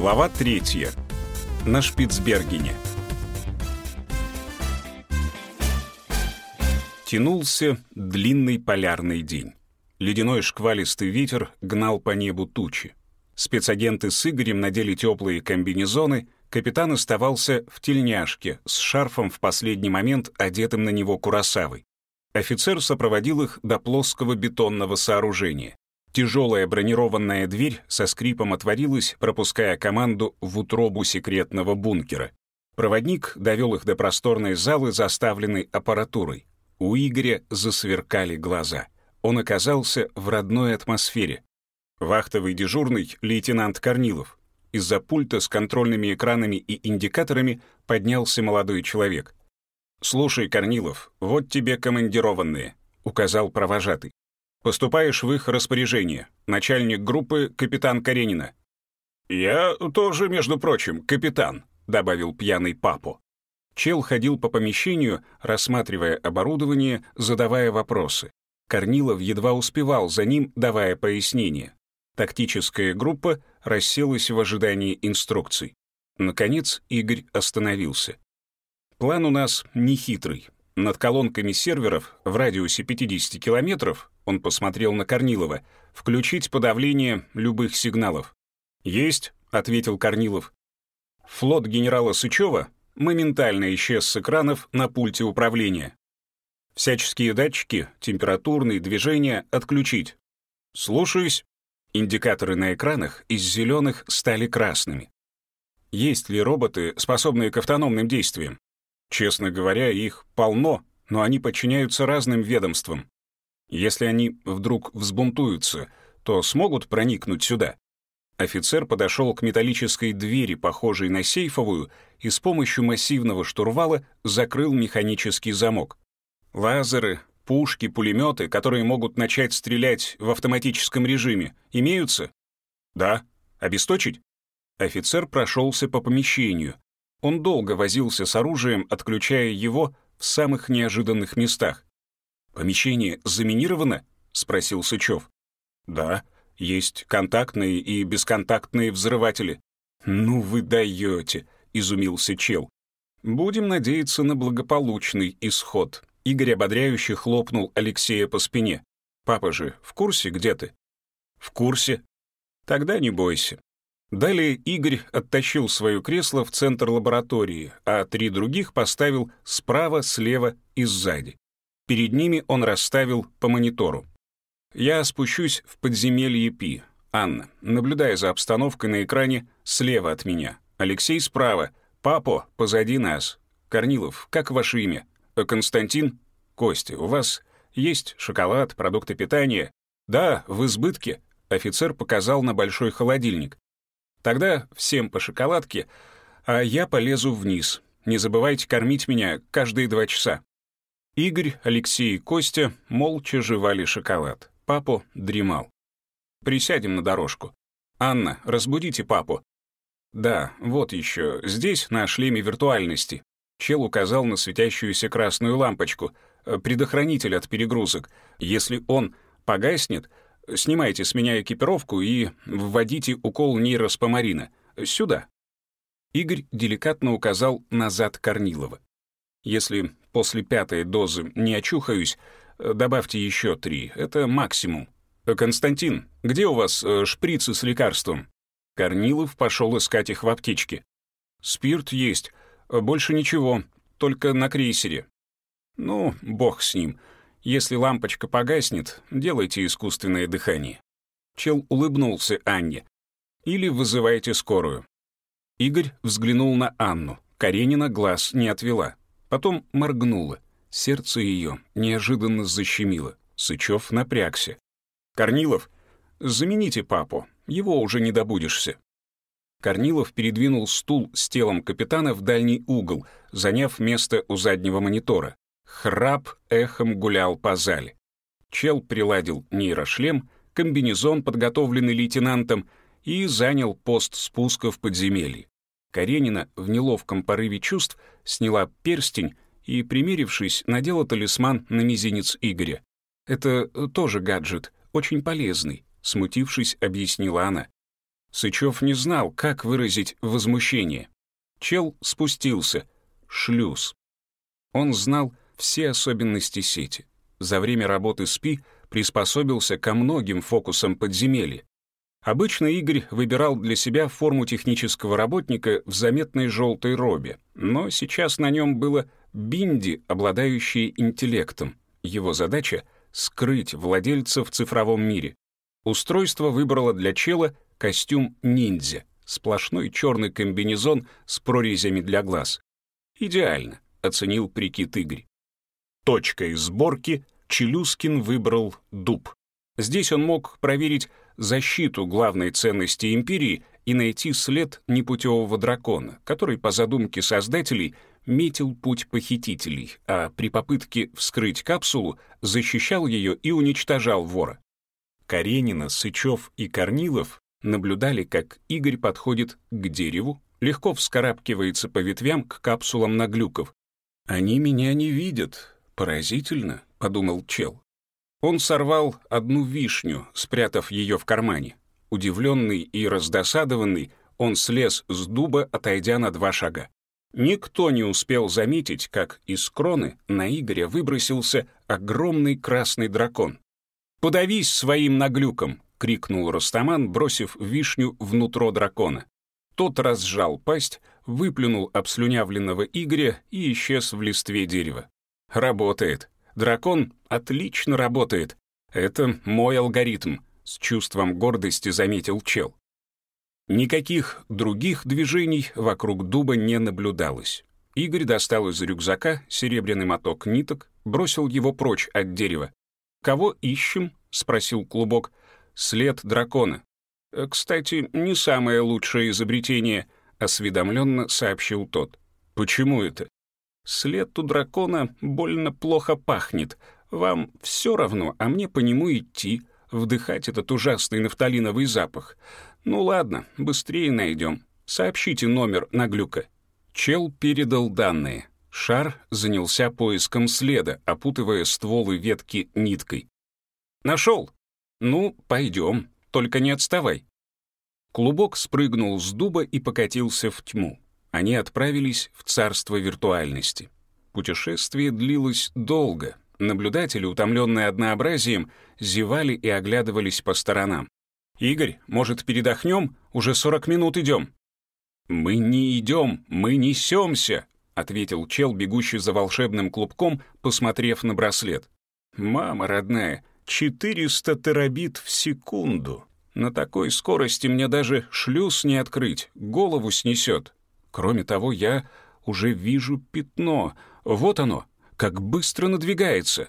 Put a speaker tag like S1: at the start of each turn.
S1: Глава третья. На Шпицбергене. Тянулся длинный полярный день. Ледяной шквалистый ветер гнал по небу тучи. Спецагенты с Игорем надели теплые комбинезоны, капитан оставался в тельняшке с шарфом в последний момент, одетым на него курасавой. Офицер сопроводил их до плоского бетонного сооружения. Тяжелая бронированная дверь со скрипом отворилась, пропуская команду в утробу секретного бункера. Проводник довел их до просторной залы, заставленной аппаратурой. У Игоря засверкали глаза. Он оказался в родной атмосфере. Вахтовый дежурный лейтенант Корнилов. Из-за пульта с контрольными экранами и индикаторами поднялся молодой человек. «Слушай, Корнилов, вот тебе командированные», — указал провожатый. Поступаешь в их распоряжение. Начальник группы — капитан Каренина». «Я тоже, между прочим, капитан», — добавил пьяный папу. Чел ходил по помещению, рассматривая оборудование, задавая вопросы. Корнилов едва успевал за ним, давая пояснения. Тактическая группа расселась в ожидании инструкций. Наконец Игорь остановился. План у нас нехитрый. Над колонками серверов в радиусе 50 километров он посмотрел на Корнилова. «Включить подавление любых сигналов». «Есть», — ответил Корнилов. Флот генерала Сычева моментально исчез с экранов на пульте управления. Всяческие датчики, температурные, движения отключить. Слушаюсь. Индикаторы на экранах из зеленых стали красными. Есть ли роботы, способные к автономным действиям? Честно говоря, их полно, но они подчиняются разным ведомствам. Если они вдруг взбунтуются, то смогут проникнуть сюда. Офицер подошел к металлической двери, похожей на сейфовую, и с помощью массивного штурвала закрыл механический замок. Лазеры, пушки, пулеметы, которые могут начать стрелять в автоматическом режиме, имеются? Да. Обесточить? Офицер прошелся по помещению. Он долго возился с оружием, отключая его в самых неожиданных местах. «Помещение заминировано?» — спросил Сычев. «Да, есть контактные и бесконтактные взрыватели». «Ну вы даете», — изумился чел. «Будем надеяться на благополучный исход». Игорь ободряюще хлопнул Алексея по спине. «Папа же в курсе, где ты?» «В курсе». «Тогда не бойся». Далее Игорь оттащил свое кресло в центр лаборатории, а три других поставил справа, слева и сзади. Перед ними он расставил по монитору. «Я спущусь в подземелье Пи. Анна, наблюдая за обстановкой на экране слева от меня. Алексей справа. Папо позади нас. Корнилов, как ваше имя? А Константин? Костя, у вас есть шоколад, продукты питания? Да, в избытке. Офицер показал на большой холодильник. Тогда всем по шоколадке, а я полезу вниз. Не забывайте кормить меня каждые два часа. Игорь, Алексей и Костя молча жевали шоколад. Папу дремал. «Присядем на дорожку. Анна, разбудите папу». «Да, вот еще. Здесь, на шлеме виртуальности». Чел указал на светящуюся красную лампочку. «Э, «Предохранитель от перегрузок. Если он погаснет, снимайте с меня экипировку и вводите укол нейроспомарина. Сюда». Игорь деликатно указал назад Корнилова. Если после пятой дозы не очухаюсь, э, добавьте еще три. Это максимум. Э, Константин, где у вас э, шприцы с лекарством? Корнилов пошел искать их в аптечке. Спирт есть. Больше ничего, только на крейсере. Ну, бог с ним. Если лампочка погаснет, делайте искусственное дыхание. Чел улыбнулся Анне. Или вызывайте скорую. Игорь взглянул на Анну. Каренина глаз не отвела. Потом моргнула. Сердце ее неожиданно защемило. Сычев напрягся. «Корнилов, замените папу, его уже не добудешься». Корнилов передвинул стул с телом капитана в дальний угол, заняв место у заднего монитора. Храп эхом гулял по зале. Чел приладил нейрошлем, комбинезон, подготовленный лейтенантом, и занял пост спуска в подземелье. Каренина в неловком порыве чувств сняла перстень и, примерившись, надела талисман на мизинец Игоря. «Это тоже гаджет, очень полезный», — смутившись, объяснила она. Сычев не знал, как выразить возмущение. Чел спустился. Шлюз. Он знал все особенности сети. За время работы СПИ приспособился ко многим фокусам подземелья. Обычно Игорь выбирал для себя форму технического работника в заметной желтой робе, но сейчас на нем было бинди, обладающие интеллектом. Его задача — скрыть владельца в цифровом мире. Устройство выбрало для чела костюм ниндзя, сплошной черный комбинезон с прорезями для глаз. «Идеально», — оценил прикид Игорь. Точкой сборки Челюскин выбрал дуб. Здесь он мог проверить защиту главной ценности империи и найти след непутевого дракона, который, по задумке создателей, метил путь похитителей, а при попытке вскрыть капсулу защищал ее и уничтожал вора. Каренина, Сычев и Корнилов наблюдали, как Игорь подходит к дереву, легко вскарабкивается по ветвям к капсулам наглюков. «Они меня не видят. Поразительно», — подумал чел. Он сорвал одну вишню, спрятав ее в кармане. Удивленный и раздосадованный, он слез с дуба, отойдя на два шага. Никто не успел заметить, как из кроны на Игоря выбросился огромный красный дракон. «Подавись своим наглюком!» — крикнул Ростаман, бросив вишню внутрь дракона. Тот разжал пасть, выплюнул обслюнявленного Игоря и исчез в листве дерева. «Работает. Дракон отлично работает. Это мой алгоритм», — с чувством гордости заметил чел. Никаких других движений вокруг дуба не наблюдалось. Игорь достал из рюкзака серебряный моток ниток, бросил его прочь от дерева. «Кого ищем?» — спросил клубок. «След дракона». «Э, «Кстати, не самое лучшее изобретение», — осведомленно сообщил тот. «Почему это?» След у дракона больно плохо пахнет. Вам все равно, а мне по нему идти, вдыхать этот ужасный нафталиновый запах. Ну ладно, быстрее найдем. Сообщите номер на глюка. Чел передал данные. Шар занялся поиском следа, опутывая стволы ветки ниткой. «Нашел! Ну, пойдем, только не отставай». Клубок спрыгнул с дуба и покатился в тьму они отправились в царство виртуальности. Путешествие длилось долго. Наблюдатели, утомленные однообразием, зевали и оглядывались по сторонам. «Игорь, может, передохнем? Уже сорок минут идем». «Мы не идем, мы несемся», — ответил чел, бегущий за волшебным клубком, посмотрев на браслет. «Мама родная, 400 терабит в секунду. На такой скорости мне даже шлюз не открыть, голову снесет. Кроме того, я уже вижу пятно. Вот оно, как быстро надвигается.